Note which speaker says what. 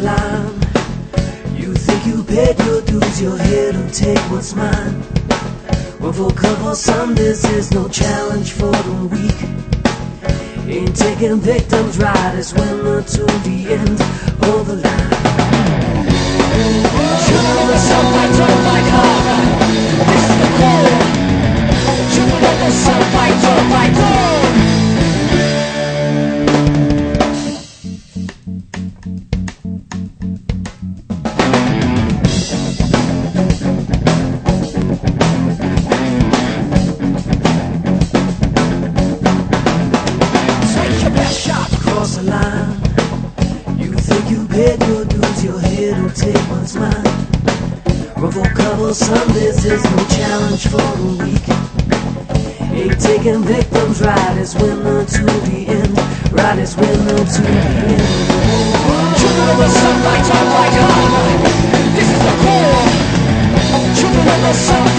Speaker 1: You think you paid your dues, you're here to take what's mine. Well, for cover, some this is no challenge for the weak. Ain't taking victims, right? It's winner to the end. of the line. Think you paid your you're here take what's mine. One for couple Sundays is no challenge for the weak. Ain't taking victims right as winner to the end. Right as winner to the end.
Speaker 2: Children of the sun, fight on, fight hard. This is the core. Children of the sun,